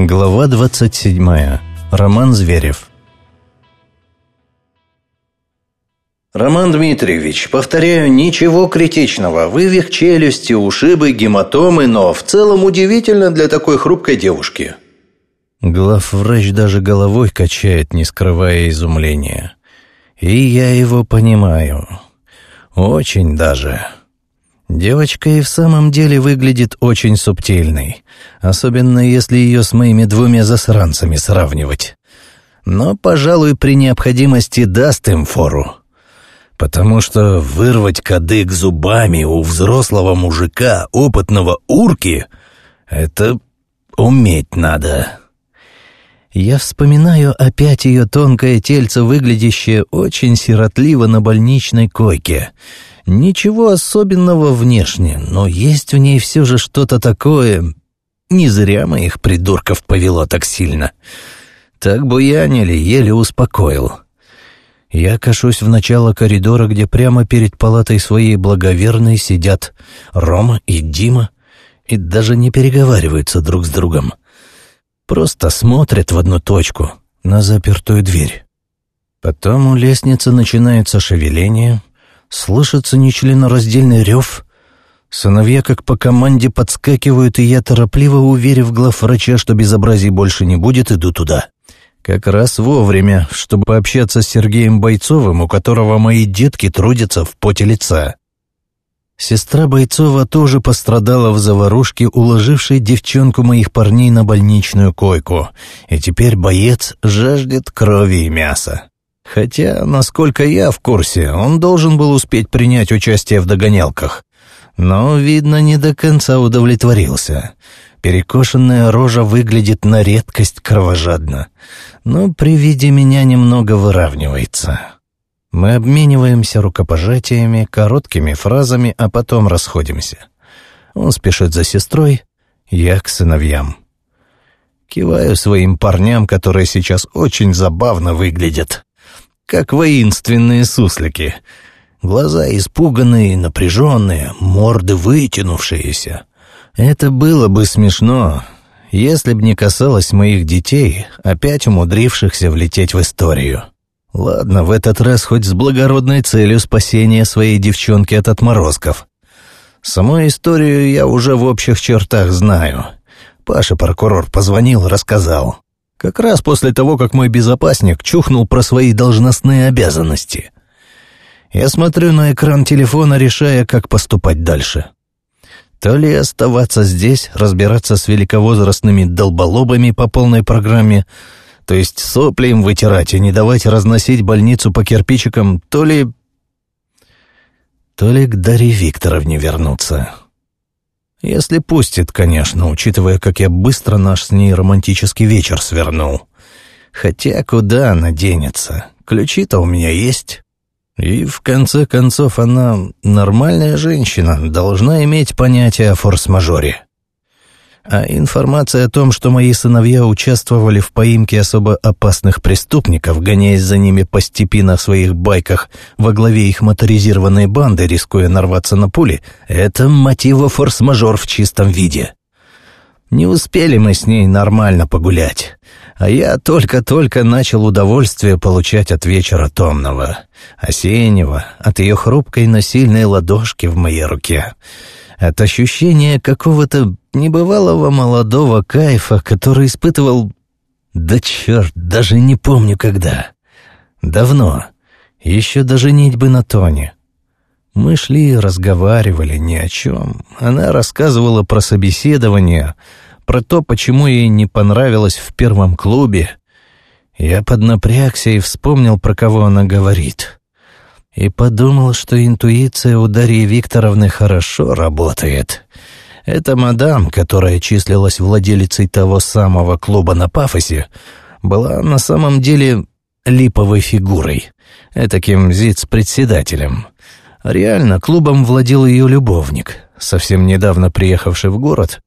Глава 27. Роман Зверев. Роман Дмитриевич, повторяю, ничего критичного. Вывих челюсти, ушибы, гематомы, но в целом удивительно для такой хрупкой девушки. Главврач даже головой качает, не скрывая изумления. И я его понимаю. Очень даже. Девочка и в самом деле выглядит очень субтильной, особенно если ее с моими двумя засранцами сравнивать. Но, пожалуй, при необходимости даст им фору. Потому что вырвать кадык зубами у взрослого мужика, опытного урки, это уметь надо. Я вспоминаю опять ее тонкое тельце, выглядящее очень сиротливо на больничной койке — Ничего особенного внешне, но есть в ней все же что-то такое. Не зря моих придурков повело так сильно. Так буянили, еле успокоил. Я кашусь в начало коридора, где прямо перед палатой своей благоверной сидят Рома и Дима и даже не переговариваются друг с другом. Просто смотрят в одну точку, на запертую дверь. Потом у лестницы начинается шевеление, Слышится нечленораздельный рев. Сыновья как по команде подскакивают, и я, торопливо уверив главврача, что безобразий больше не будет, иду туда. Как раз вовремя, чтобы пообщаться с Сергеем Бойцовым, у которого мои детки трудятся в поте лица. Сестра Бойцова тоже пострадала в заварушке, уложившей девчонку моих парней на больничную койку, и теперь боец жаждет крови и мяса. Хотя, насколько я в курсе, он должен был успеть принять участие в догонялках. Но, видно, не до конца удовлетворился. Перекошенная рожа выглядит на редкость кровожадно, но при виде меня немного выравнивается. Мы обмениваемся рукопожатиями, короткими фразами, а потом расходимся. Он спешит за сестрой, я к сыновьям. Киваю своим парням, которые сейчас очень забавно выглядят как воинственные суслики. Глаза испуганные, напряженные, морды вытянувшиеся. Это было бы смешно, если б не касалось моих детей, опять умудрившихся влететь в историю. Ладно, в этот раз хоть с благородной целью спасения своей девчонки от отморозков. Саму историю я уже в общих чертах знаю. Паша прокурор позвонил, рассказал. Как раз после того, как мой безопасник чухнул про свои должностные обязанности. Я смотрю на экран телефона, решая, как поступать дальше. То ли оставаться здесь, разбираться с великовозрастными долболобами по полной программе, то есть сопли им вытирать и не давать разносить больницу по кирпичикам, то ли... то ли к Дарье Викторовне вернуться. Если пустит, конечно, учитывая, как я быстро наш с ней романтический вечер свернул. Хотя куда она денется? Ключи-то у меня есть. И в конце концов она нормальная женщина, должна иметь понятие о форс-мажоре. А информация о том, что мои сыновья участвовали в поимке особо опасных преступников, гоняясь за ними по степи на своих байках во главе их моторизированной банды, рискуя нарваться на пули, это мотива форс-мажор в чистом виде. Не успели мы с ней нормально погулять, а я только-только начал удовольствие получать от вечера томного, осеннего, от ее хрупкой, но сильной ладошки в моей руке — от ощущения какого-то небывалого молодого кайфа, который испытывал... Да черт, даже не помню когда. Давно. Еще даже бы на Тоне. Мы шли и разговаривали ни о чем. Она рассказывала про собеседование, про то, почему ей не понравилось в первом клубе. Я поднапрягся и вспомнил, про кого она говорит и подумал, что интуиция у Дарьи Викторовны хорошо работает. Эта мадам, которая числилась владелицей того самого клуба на пафосе, была на самом деле липовой фигурой, этаким зиц-председателем. Реально, клубом владел ее любовник, совсем недавно приехавший в город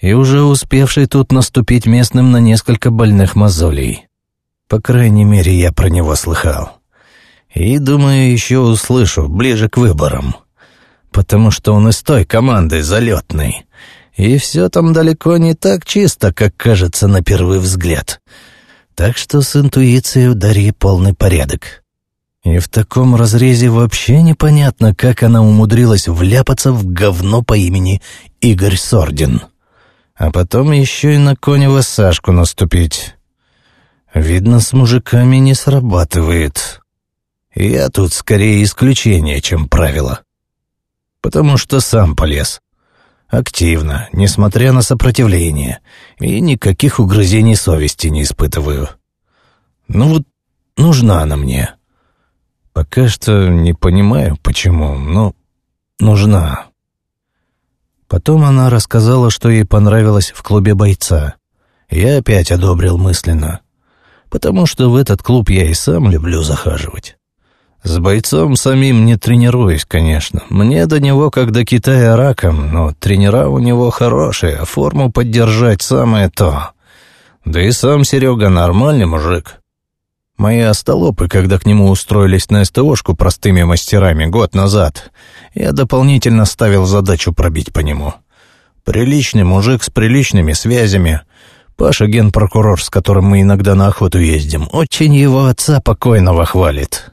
и уже успевший тут наступить местным на несколько больных мозолей. По крайней мере, я про него слыхал. И, думаю, еще услышу ближе к выборам. Потому что он из той команды залетный. И все там далеко не так чисто, как кажется на первый взгляд. Так что с интуицией у Дарьи полный порядок. И в таком разрезе вообще непонятно, как она умудрилась вляпаться в говно по имени Игорь Сордин. А потом еще и на Конева Сашку наступить. Видно, с мужиками не срабатывает. Я тут скорее исключение, чем правило. Потому что сам полез. Активно, несмотря на сопротивление, и никаких угрызений совести не испытываю. Ну вот нужна она мне. Пока что не понимаю, почему, но нужна. Потом она рассказала, что ей понравилось в клубе бойца. Я опять одобрил мысленно, потому что в этот клуб я и сам люблю захаживать. С бойцом самим не тренируюсь, конечно. Мне до него как до Китая раком, но тренера у него хорошие, а форму поддержать самое то. Да и сам Серега нормальный мужик. Мои остолопы, когда к нему устроились на СТОшку простыми мастерами год назад, я дополнительно ставил задачу пробить по нему. Приличный мужик с приличными связями. Паша генпрокурор, с которым мы иногда на охоту ездим, очень его отца покойного хвалит.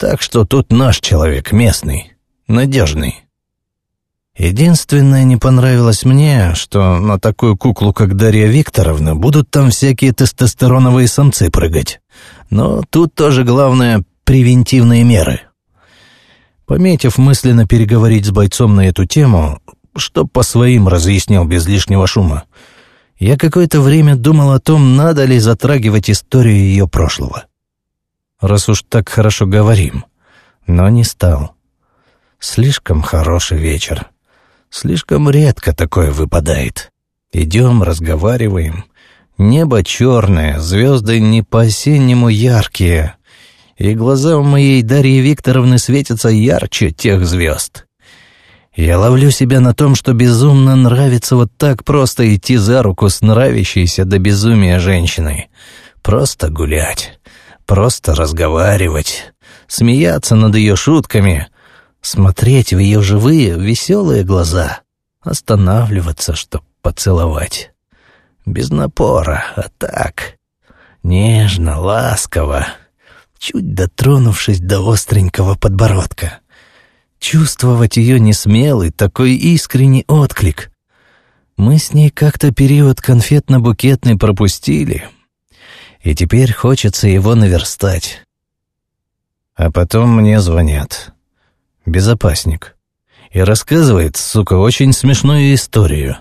Так что тут наш человек, местный, надежный. Единственное не понравилось мне, что на такую куклу, как Дарья Викторовна, будут там всякие тестостероновые самцы прыгать. Но тут тоже главное — превентивные меры. Пометив мысленно переговорить с бойцом на эту тему, чтоб по своим разъяснил без лишнего шума, я какое-то время думал о том, надо ли затрагивать историю ее прошлого раз уж так хорошо говорим, но не стал. Слишком хороший вечер. Слишком редко такое выпадает. Идем, разговариваем. Небо черное, звезды не по-осеннему яркие. И глаза у моей Дарьи Викторовны светятся ярче тех звезд. Я ловлю себя на том, что безумно нравится вот так просто идти за руку с нравящейся до безумия женщиной. Просто гулять просто разговаривать, смеяться над ее шутками, смотреть в ее живые, веселые глаза, останавливаться, чтоб поцеловать. Без напора, а так, нежно, ласково, чуть дотронувшись до остренького подбородка. Чувствовать ее несмелый, такой искренний отклик. Мы с ней как-то период конфетно-букетный пропустили — и теперь хочется его наверстать. А потом мне звонят. Безопасник. И рассказывает, сука, очень смешную историю.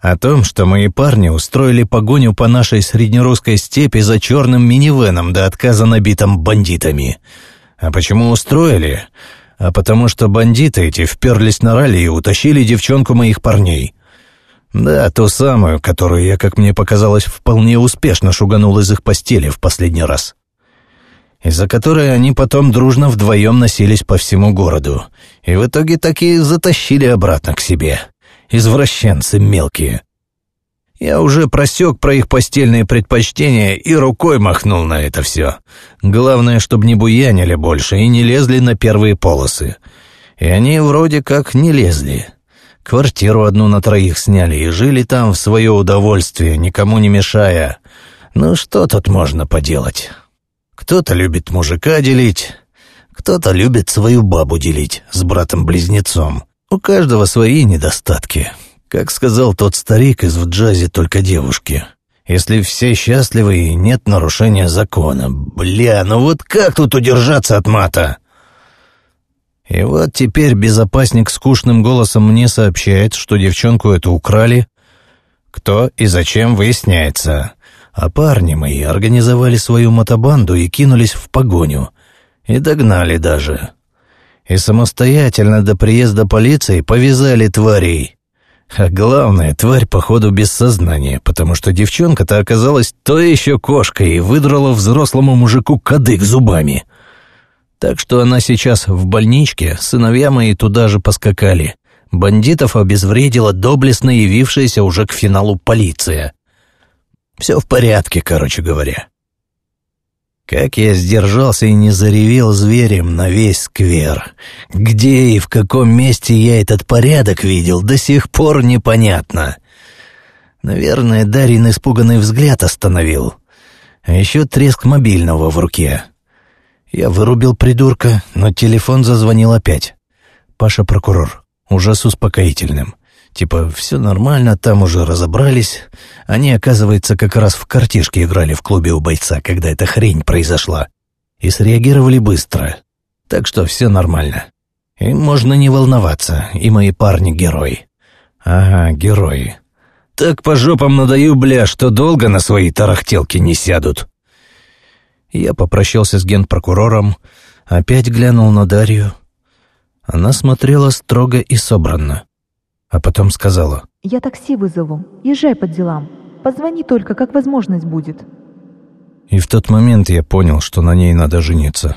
О том, что мои парни устроили погоню по нашей среднерусской степи за черным минивеном до отказа набитым бандитами. А почему устроили? А потому что бандиты эти вперлись на ралли и утащили девчонку моих парней. Да, ту самую, которую я, как мне показалось, вполне успешно шуганул из их постели в последний раз. Из-за которой они потом дружно вдвоем носились по всему городу. И в итоге таки затащили обратно к себе. Извращенцы мелкие. Я уже просек про их постельные предпочтения и рукой махнул на это все. Главное, чтобы не буянили больше и не лезли на первые полосы. И они вроде как не лезли. Квартиру одну на троих сняли и жили там в свое удовольствие, никому не мешая. Ну что тут можно поделать? Кто-то любит мужика делить, кто-то любит свою бабу делить с братом-близнецом. У каждого свои недостатки. Как сказал тот старик из в джазе только девушки. Если все счастливы и нет нарушения закона. Бля, ну вот как тут удержаться от мата? И вот теперь безопасник скучным голосом мне сообщает, что девчонку эту украли. Кто и зачем выясняется. А парни мои организовали свою мотобанду и кинулись в погоню. И догнали даже. И самостоятельно до приезда полиции повязали тварей. А главное, тварь, походу, без сознания, потому что девчонка-то оказалась то еще кошкой и выдрала взрослому мужику кадык зубами. Так что она сейчас в больничке, сыновья мои туда же поскакали. Бандитов обезвредила доблестно явившаяся уже к финалу полиция. Все в порядке, короче говоря. Как я сдержался и не заревел зверем на весь сквер. Где и в каком месте я этот порядок видел, до сих пор непонятно. Наверное, Дарин испуганный взгляд остановил. А еще треск мобильного в руке. Я вырубил придурка, но телефон зазвонил опять. Паша прокурор, уже с успокоительным. Типа, все нормально, там уже разобрались. Они, оказывается, как раз в картишке играли в клубе у бойца, когда эта хрень произошла. И среагировали быстро. Так что все нормально. Им можно не волноваться, и мои парни герои. Ага, герои. Так по жопам надаю, бля, что долго на свои тарахтелки не сядут. Я попрощался с генпрокурором, опять глянул на Дарью. Она смотрела строго и собранно а потом сказала. «Я такси вызову. Езжай по делам. Позвони только, как возможность будет». И в тот момент я понял, что на ней надо жениться.